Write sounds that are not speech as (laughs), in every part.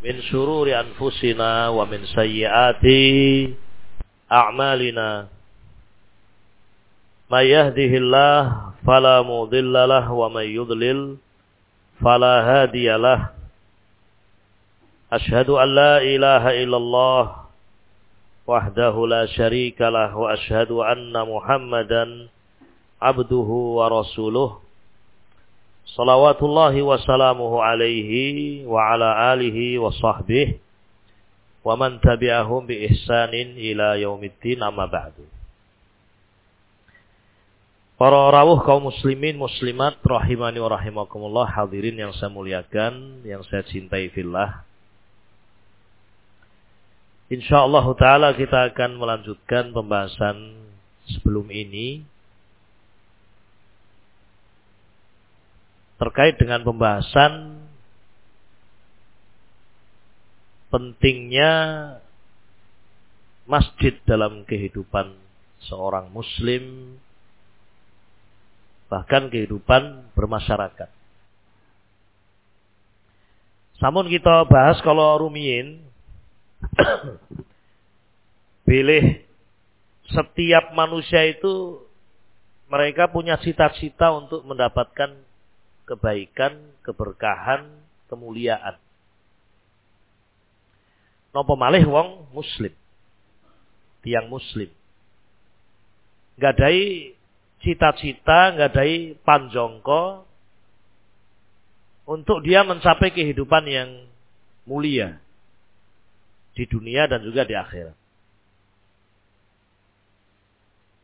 min syururi anfusina wa min sayyiati a'malina. May yahdihillah fala mudhillalah wa may yudlil fala hadiyalah ashhadu an la ilaha illallah wahdahu la syarikalah wa ashhadu anna muhammadan abduhu wa rasuluh. Salawatullahi wassalamuhu alaihi wa ala alihi wa sahbihi wa man tabi'ahum bi ihsanin ila yaumiddin amma ba'du. Para rawuh kaum muslimin muslimat rahimani wa rahimakumullah hadirin yang saya muliakan, yang saya cintai fillah. Insyaallah taala kita akan melanjutkan pembahasan sebelum ini terkait dengan pembahasan pentingnya masjid dalam kehidupan seorang muslim bahkan kehidupan bermasyarakat. Namun kita bahas kalau rumiin (coughs) pilih setiap manusia itu mereka punya cita-cita untuk mendapatkan kebaikan, keberkahan, kemuliaan. Nopo malih wong muslim. Tiang muslim. Gadai cita-cita, gadai panjongko untuk dia mencapai kehidupan yang mulia di dunia dan juga di akhirat.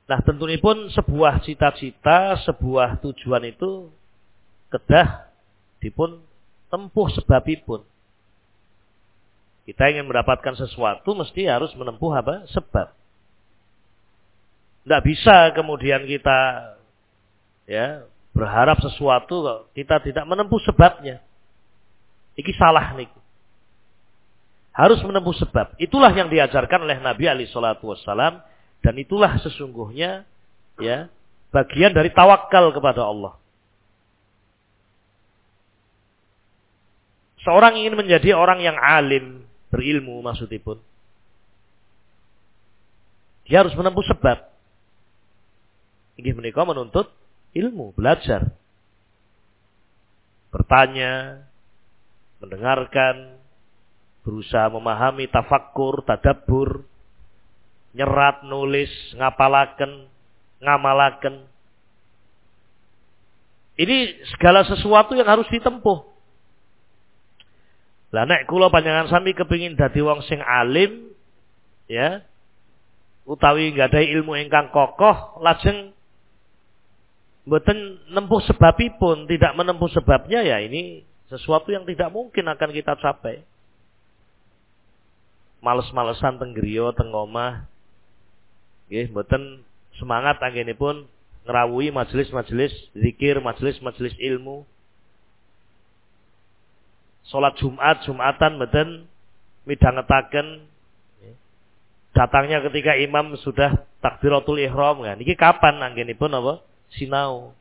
Nah tentunya pun sebuah cita-cita, sebuah tujuan itu kedah dipun tempuh sebabipun. Kita ingin mendapatkan sesuatu mesti harus menempuh apa? Sebab. Tidak bisa kemudian kita ya berharap sesuatu kita tidak menempuh sebabnya. Iki salah nih. Harus menempuh sebab. Itulah yang diajarkan oleh Nabi Ali Shallallahu Wasallam dan itulah sesungguhnya ya bagian dari tawakal kepada Allah. Seorang ingin menjadi orang yang alim, berilmu maksudnya pun. Dia harus menempuh sebab. Ingin menikah menuntut ilmu, belajar. Bertanya, mendengarkan, berusaha memahami tafakkur, tadabbur, nyerat, nulis, ngapalaken, ngamalaken. Ini segala sesuatu yang harus ditempuh. Lah nek kula panjenengan sami kepingin dadi wong sing alim ya utawi nggadahi ilmu ingkang kokoh lajeng mboten nempuh sebabipun, tidak menempuh sebabnya ya ini sesuatu yang tidak mungkin akan kita capai. Males-malesan teng griya teng omah. Nggih, mboten semangat anggenipun ngrawuhi majelis-majelis zikir, majelis-majelis ilmu sholat Jumat, Jumatan mboten midhangetaken datangnya ketika imam sudah takbiratul ihram kan. Niki kapan anggenipun apa? Sinau.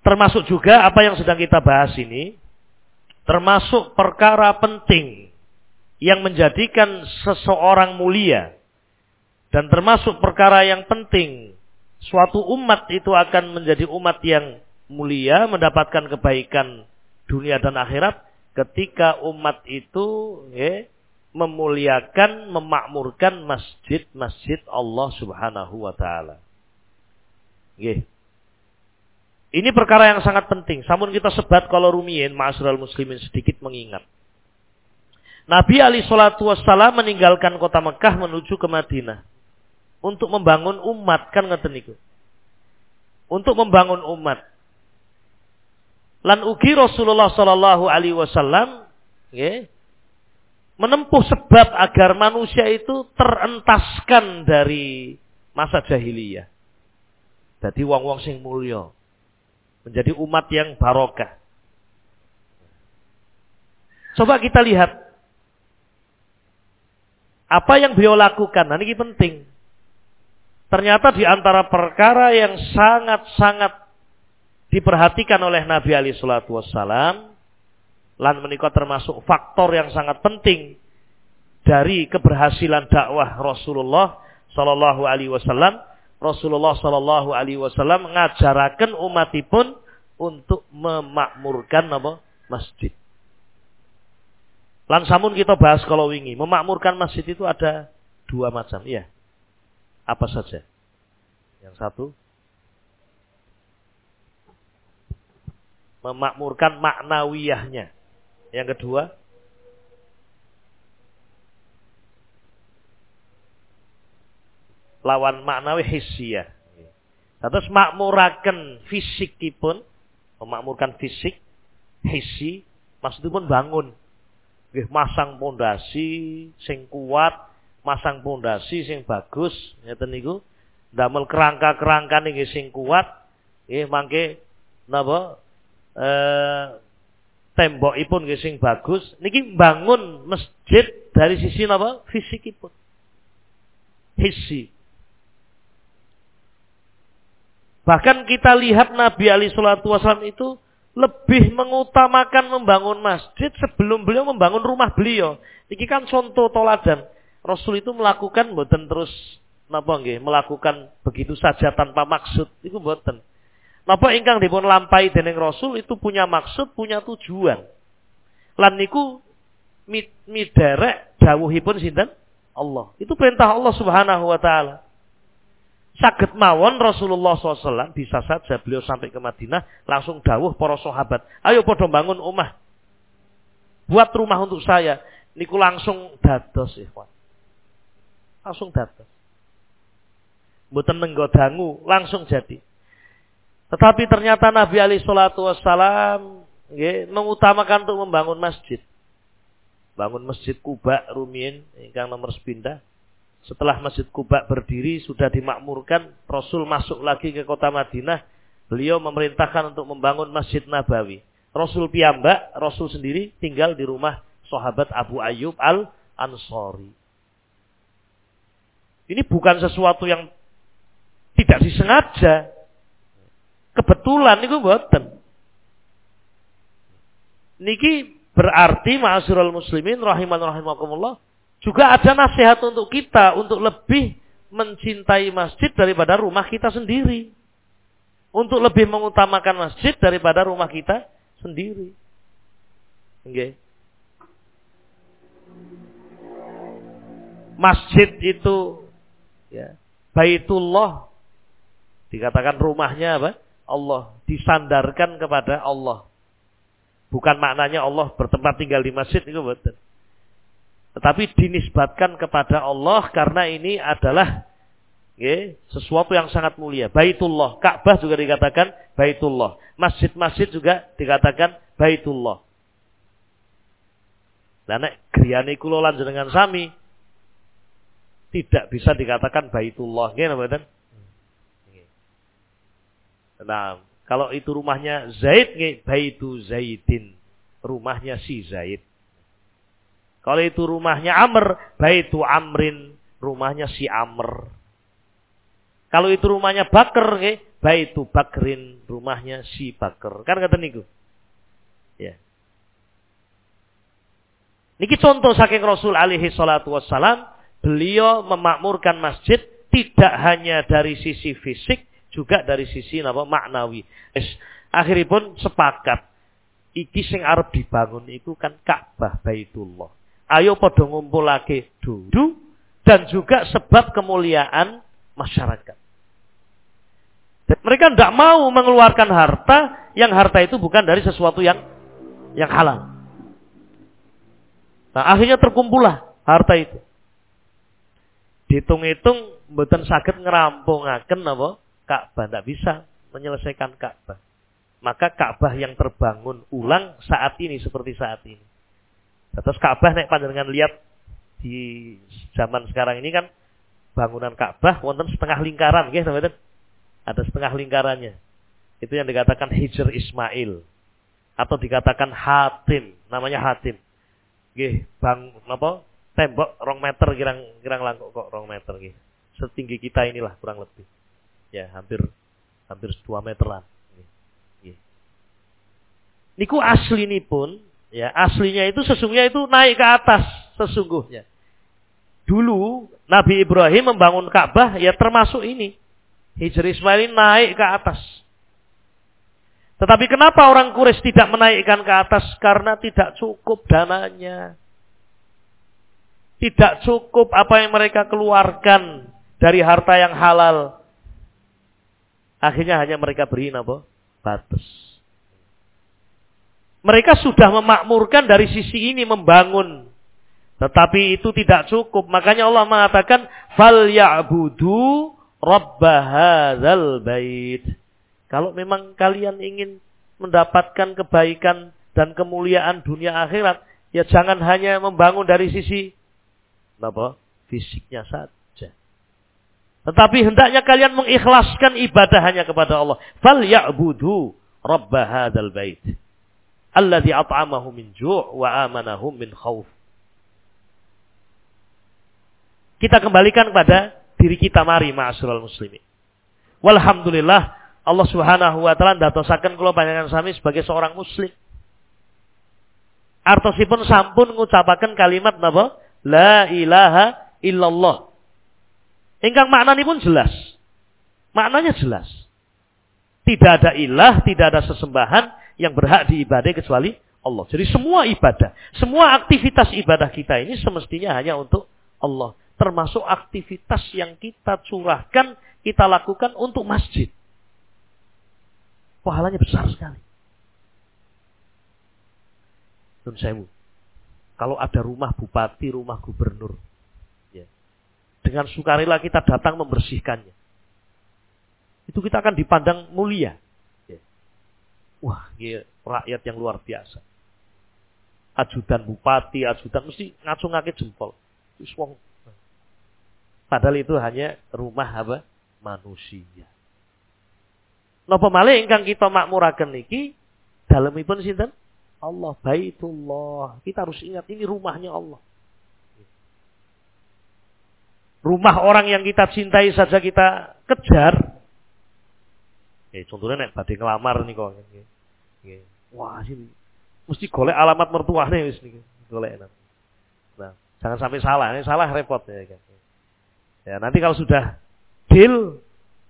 Termasuk juga apa yang sedang kita bahas ini termasuk perkara penting yang menjadikan seseorang mulia dan termasuk perkara yang penting suatu umat itu akan menjadi umat yang mulia mendapatkan kebaikan dunia dan akhirat ketika umat itu ya, memuliakan, memakmurkan masjid-masjid Allah Subhanahu wa taala. Ini perkara yang sangat penting. Samun kita sebat kalau rumiin, ma'asyiral muslimin sedikit mengingat. Nabi Ali Shallallahu Wasallam meninggalkan kota Mekah menuju ke Madinah untuk membangun umat kan ngeten niku. Untuk membangun umat. Lan ugi Rasulullah Sallallahu Alaihi Wasallam ya, menempuh sebab agar manusia itu terentaskan dari masa jahiliyah. Jadi wong-wong sing mulya menjadi umat yang barokah. Coba kita lihat apa yang beliau lakukan. Nah, ini penting. Ternyata di antara perkara yang sangat-sangat diperhatikan oleh Nabi Ali Shallallahu Wasallam Lan menikah termasuk faktor yang sangat penting dari keberhasilan dakwah Rasulullah Sallallahu Alaihi Wasallam. Rasulullah Sallallahu Alaihi Wasallam ngajarakan umatipun untuk memakmurkan apa masjid. Lan samun kita bahas kalau wingi, memakmurkan masjid itu ada dua macam, iya. Apa saja? Yang satu memakmurkan maknawiyahnya. Yang kedua, lawan maknawi hissiyah. Terus makmurakan fisikipun, memakmurkan fisik, hissi, maksudipun bangun. Nggih masang pondasi sing kuat, masang pondasi sing bagus, ngeten niku. Damel kerangka-kerangka niki sing kuat, nggih mangke napa eh tembokipun nggih sing bagus niki bangun masjid dari sisi napa? Fisikipun. Hisi. Bahkan kita lihat Nabi Ali Shallallahu Wasallam itu lebih mengutamakan membangun masjid sebelum beliau membangun rumah beliau. Niki kan contoh toladan. Rasul itu melakukan boten terus napa nggih melakukan begitu saja tanpa maksud. Itu boten Napa ingkang dipun lampai dening Rasul itu punya maksud, punya tujuan. Lan niku miderek dawuhipun sinten? Allah. Itu perintah Allah Subhanahu wa taala. Saged mawon Rasulullah SAW bisa saja beliau sampai ke Madinah langsung dawuh para sahabat, ayo podo bangun rumah. Buat rumah untuk saya. Niku langsung dados ikhwan. Langsung dados. Mboten nenggodangu, langsung jadi. Tetapi ternyata Nabi Ali Shallallahu Wasallam mengutamakan untuk membangun masjid. Bangun masjid Kuba Rumin, yang nomor sepindah. Setelah masjid Kuba berdiri sudah dimakmurkan, Rasul masuk lagi ke kota Madinah. Beliau memerintahkan untuk membangun masjid Nabawi. Rasul piyambak, Rasul sendiri tinggal di rumah sahabat Abu Ayyub al Ansori. Ini bukan sesuatu yang tidak disengaja, kebetulan niku mboten. Niki berarti ma'asyiral muslimin rahiman rahimakumullah juga ada nasihat untuk kita untuk lebih mencintai masjid daripada rumah kita sendiri. Untuk lebih mengutamakan masjid daripada rumah kita sendiri. Okay. Masjid itu ya, Baitullah dikatakan rumahnya apa? Allah, disandarkan kepada Allah. Bukan maknanya Allah bertempat tinggal di masjid itu betul. Tetapi dinisbatkan kepada Allah karena ini adalah ya, sesuatu yang sangat mulia. Baitullah, Ka'bah juga dikatakan Baitullah. Masjid-masjid juga dikatakan Baitullah. Dan nek griyane kula dengan sami tidak bisa dikatakan Baitullah. Nggih napa Nah, kalau itu rumahnya Zaid, baitu Zaidin. Rumahnya si Zaid. Kalau itu rumahnya Amr, baitu Amrin. Rumahnya si Amr. Kalau itu rumahnya Bakar, baitu Bakrin. Rumahnya si Bakar. Kan kata niku. Ya. Niki contoh saking Rasul alaihi salatu wassalam. Beliau memakmurkan masjid tidak hanya dari sisi fisik, juga dari sisi napa maknawi. Es, akhiripun sepakat iki sing arep dibangun itu kan Ka'bah Baitullah. Ayo padha ngumpulake dulu dan juga sebab kemuliaan masyarakat. Mereka tidak mau mengeluarkan harta yang harta itu bukan dari sesuatu yang yang halal. Nah, akhirnya terkumpullah harta itu. Dihitung-hitung mboten saged ngerampungaken apa Ka'bah, tidak bisa menyelesaikan Ka'bah. Maka Ka'bah yang terbangun ulang saat ini seperti saat ini. Terus Ka'bah naik pandangan lihat di zaman sekarang ini kan bangunan Ka'bah wonten setengah lingkaran, gitu, teman Ada setengah lingkarannya. Itu yang dikatakan Hijr Ismail atau dikatakan Hatim, namanya Hatim. Nggih, bang apa? Tembok rong meter kirang kirang langkuk kok rong meter nggih. Setinggi kita inilah kurang lebih ya hampir hampir 2 meter lah. Niku asli ini pun, Ya, aslinya itu sesungguhnya itu naik ke atas sesungguhnya. Dulu Nabi Ibrahim membangun Ka'bah ya termasuk ini. Hijri Ismail ini naik ke atas. Tetapi kenapa orang Quraisy tidak menaikkan ke atas? Karena tidak cukup dananya. Tidak cukup apa yang mereka keluarkan dari harta yang halal. Akhirnya hanya mereka beri apa? Batas. Mereka sudah memakmurkan dari sisi ini membangun. Tetapi itu tidak cukup. Makanya Allah mengatakan, Fal ya'budu bait. Kalau memang kalian ingin mendapatkan kebaikan dan kemuliaan dunia akhirat, ya jangan hanya membangun dari sisi apa? fisiknya saja. Tetapi hendaknya kalian mengikhlaskan ibadah hanya kepada Allah. Fal ya'budu rabbahadzal bait alladzi at'amahu min ju' wa amanahum min khauf. Kita kembalikan kepada diri kita mari ma'asyiral muslimin. Walhamdulillah Allah Subhanahu wa taala ndatosaken kula panjenengan sami sebagai seorang muslim. Artosipun sampun ngucapaken kalimat napa? La ilaha illallah. Ingkang maknanipun jelas. Maknanya jelas. Tidak ada ilah, tidak ada sesembahan yang berhak diibadai kecuali Allah. Jadi semua ibadah, semua aktivitas ibadah kita ini semestinya hanya untuk Allah. Termasuk aktivitas yang kita curahkan, kita lakukan untuk masjid. Pahalanya besar sekali. Dan saya kalau ada rumah bupati, rumah gubernur, dengan sukarela kita datang membersihkannya. Itu kita akan dipandang mulia. Wah, ini rakyat yang luar biasa. Ajudan bupati, ajudan mesti ngacung-ngake jempol. Padahal itu hanya rumah apa? Manusia. Napa malih ingkang kita makmuraken niki dalemipun sinten? Allah Baitullah. Kita harus ingat ini rumahnya Allah. Rumah orang yang kita cintai saja kita kejar, Ya, contohnya nek badhe ngelamar nih kok. Wah, sini mesti golek alamat mertuane wis niki. Golek. Nah, jangan sampai salah. Ini salah repot ya kan. Ya, nanti kalau sudah deal,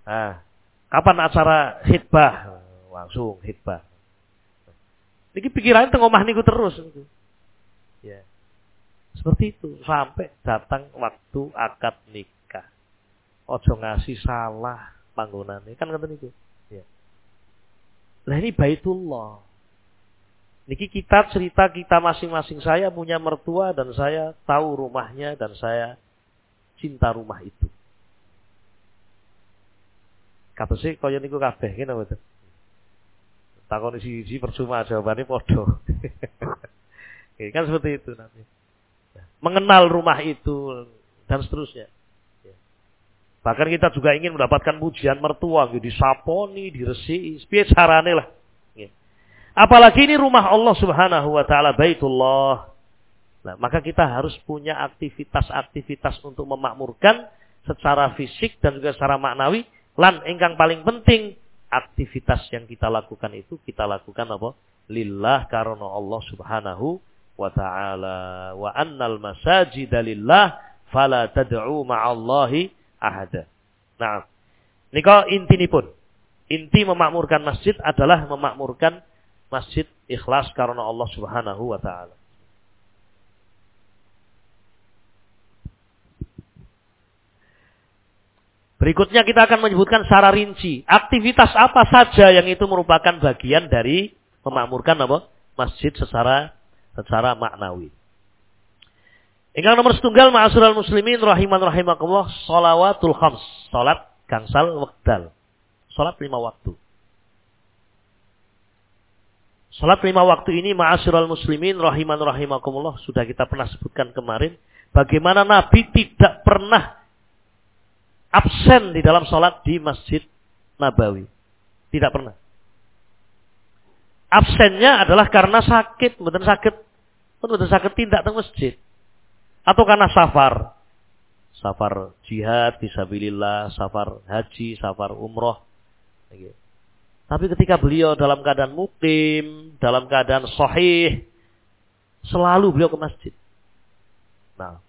nah, kapan acara hitbah? Langsung hitbah. Niki pikirannya tengok omah niku terus. Ya. Seperti itu sampai datang waktu akad nikah. Ojo ngasih salah panggonane kan ngoten niku. Nah ini Baitullah. Niki kita cerita kita masing-masing saya punya mertua dan saya tahu rumahnya dan saya cinta rumah itu. Kata sih kaya niku kabeh ngene mboten. Takon isi isi percuma jawabannya podo. (laughs) kan seperti itu nanti. Mengenal rumah itu dan seterusnya. Bahkan kita juga ingin mendapatkan pujian mertua, gitu, disaponi, diresi, piye carane lah. Gitu. Apalagi ini rumah Allah Subhanahu wa taala Baitullah. Nah, maka kita harus punya aktivitas-aktivitas untuk memakmurkan secara fisik dan juga secara maknawi. Lan ingkang paling penting aktivitas yang kita lakukan itu kita lakukan apa? Lillah karena Allah Subhanahu wa taala wa annal masajida lillah fala tad'u ma'allahi ahada. Nah, inti pun. Inti memakmurkan masjid adalah memakmurkan masjid ikhlas karena Allah Subhanahu wa taala. Berikutnya kita akan menyebutkan secara rinci aktivitas apa saja yang itu merupakan bagian dari memakmurkan apa? masjid secara secara maknawi. Ingkang nomor setunggal ma'asyiral muslimin rahiman rahimakumullah sholawatul khams, salat gangsal wekdal. Salat lima waktu. Salat lima waktu ini ma'asyiral muslimin rahiman rahimakumullah sudah kita pernah sebutkan kemarin bagaimana Nabi tidak pernah absen di dalam salat di Masjid Nabawi. Tidak pernah. Absennya adalah karena sakit, betul sakit, betul sakit tidak ke masjid atau karena safar. Safar jihad, bisabilillah, safar haji, safar umroh. Tapi ketika beliau dalam keadaan mukim, dalam keadaan sahih, Selalu beliau ke masjid. Nah.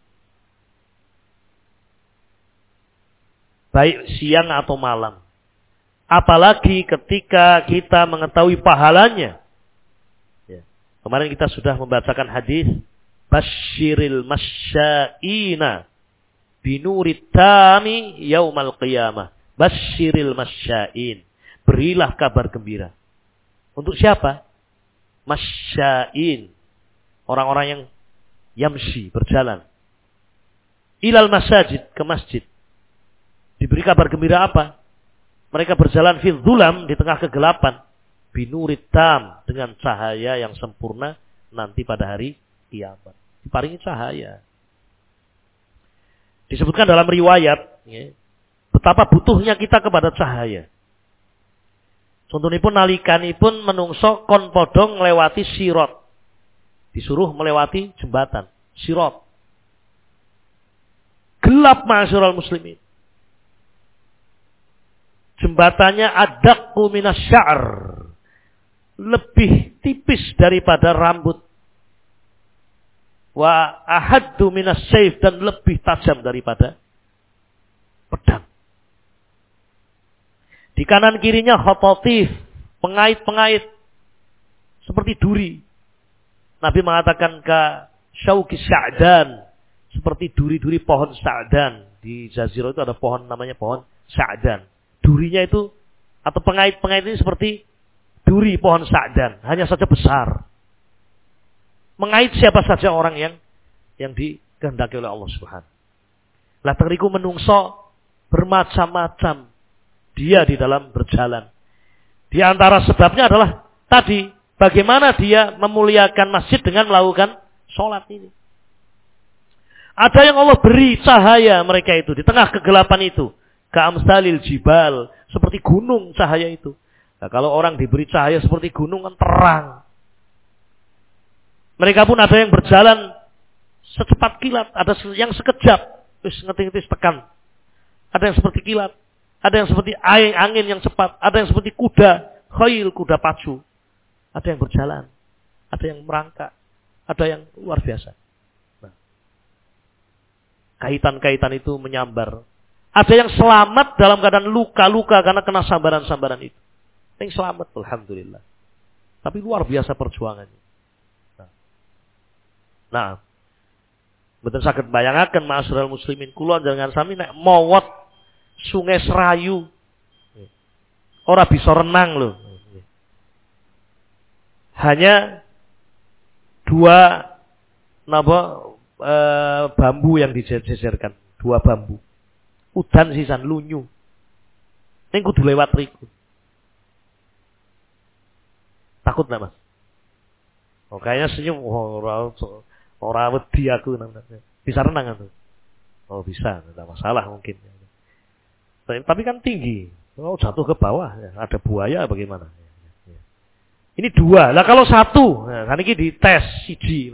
Baik siang atau malam. Apalagi ketika kita mengetahui pahalanya. Kemarin kita sudah membacakan hadis Bashiril masyaina binurit tami yaumal qiyamah. Bashiril masyain. Berilah kabar gembira. Untuk siapa? Masyain. Orang-orang yang yamsi, berjalan. Ilal masajid, ke masjid. Diberi kabar gembira apa? Mereka berjalan fil zulam di tengah kegelapan. Binurit tam dengan cahaya yang sempurna nanti pada hari kiamat. Diparingi cahaya. Disebutkan dalam riwayat, ya, betapa butuhnya kita kepada cahaya. Contohnya pun nalikani pun menungso kon podong melewati sirot. Disuruh melewati jembatan. Sirot. Gelap masyarakat muslimin. Jembatannya adakku minas syar. Lebih tipis daripada rambut wa ahaddu minas saif dan lebih tajam daripada pedang. Di kanan kirinya khototif, pengait-pengait seperti duri. Nabi mengatakan ke syauki sa'dan seperti duri-duri pohon sa'dan. Di Jazirah itu ada pohon namanya pohon sa'dan. Durinya itu atau pengait-pengait ini seperti duri pohon sa'dan, hanya saja besar mengait siapa saja orang yang yang dikehendaki oleh Allah Subhanahu. Lah teriku menungso bermacam-macam dia di dalam berjalan. Di antara sebabnya adalah tadi bagaimana dia memuliakan masjid dengan melakukan sholat ini. Ada yang Allah beri cahaya mereka itu di tengah kegelapan itu. Ka'amsalil jibal. Seperti gunung cahaya itu. Nah, kalau orang diberi cahaya seperti gunung kan terang. Mereka pun ada yang berjalan secepat kilat, ada yang sekejap, terus ngetis tekan. Ada yang seperti kilat, ada yang seperti angin, angin yang cepat, ada yang seperti kuda, khail kuda pacu. Ada yang berjalan, ada yang merangkak, ada yang luar biasa. Nah, kaitan-kaitan itu menyambar. Ada yang selamat dalam keadaan luka-luka karena kena sambaran-sambaran itu. Yang selamat, Alhamdulillah. Tapi luar biasa perjuangannya. Nah, betul sakit bayangkan masyarakat muslimin kulon jangan sami nek mowot sungai Serayu. Ora bisa renang loh. Hanya dua napa e, bambu yang dijejerkan, dua bambu. Udan sisan lunyu. Ning kudu lewat riku. Takut nggak mas? Oh, kayaknya senyum. Oh, Orang wedi aku bisa renang kan? Oh bisa, tidak masalah mungkin. Tapi kan tinggi. Oh jatuh ke bawah, ada buaya bagaimana? Ini dua. Lah kalau satu, nah, kan ini dites siji,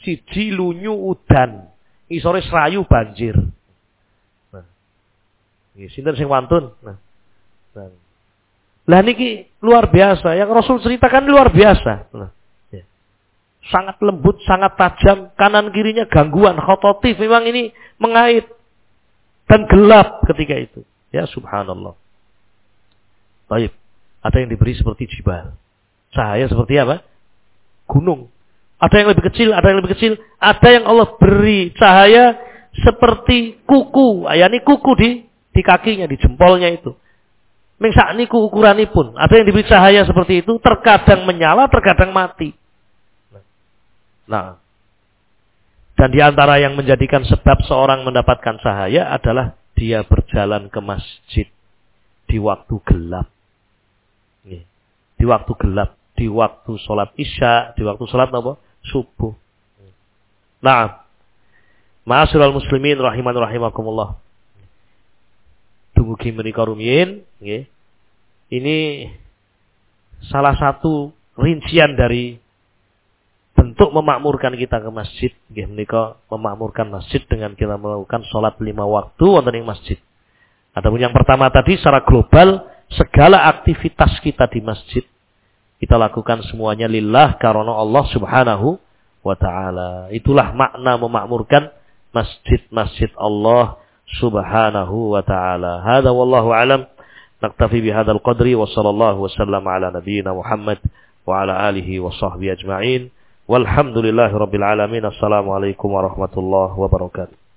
siji lunyu udan, isore serayu banjir. Nah, sinten sing wantun. Nah, nah. Lah niki luar biasa. Yang Rasul ceritakan luar biasa. Nah, sangat lembut, sangat tajam, kanan kirinya gangguan, khototif, memang ini mengait dan gelap ketika itu. Ya subhanallah. Baik, ada yang diberi seperti jibal. Cahaya seperti apa? Gunung. Ada yang lebih kecil, ada yang lebih kecil. Ada yang Allah beri cahaya seperti kuku. Ini kuku di di kakinya, di jempolnya itu. Mengsak niku ukuranipun. Ada yang diberi cahaya seperti itu, terkadang menyala, terkadang mati. Nah, dan di antara yang menjadikan sebab seorang mendapatkan cahaya adalah dia berjalan ke masjid di waktu gelap. Di waktu gelap, di waktu sholat isya, di waktu sholat apa? Subuh. Nah, Ma'asyiral muslimin rahiman rahimakumullah. Tunggu menika rumiyin, Ini salah satu rincian dari bentuk memakmurkan kita ke masjid nggih menika memakmurkan masjid dengan kita melakukan sholat lima waktu wonten ing masjid. Adapun yang pertama tadi secara global segala aktivitas kita di masjid kita lakukan semuanya lillah karena Allah Subhanahu wa taala. Itulah makna memakmurkan masjid-masjid Allah subhanahu wa taala. Hada wallahu alam. Naktafi bihadzal qadri wa sallallahu wasallam ala nabiyyina Muhammad wa ala alihi wa sahbihi ajma'in. Walhamdulillahi rabbil alamin. Assalamualaikum warahmatullahi wabarakatuh.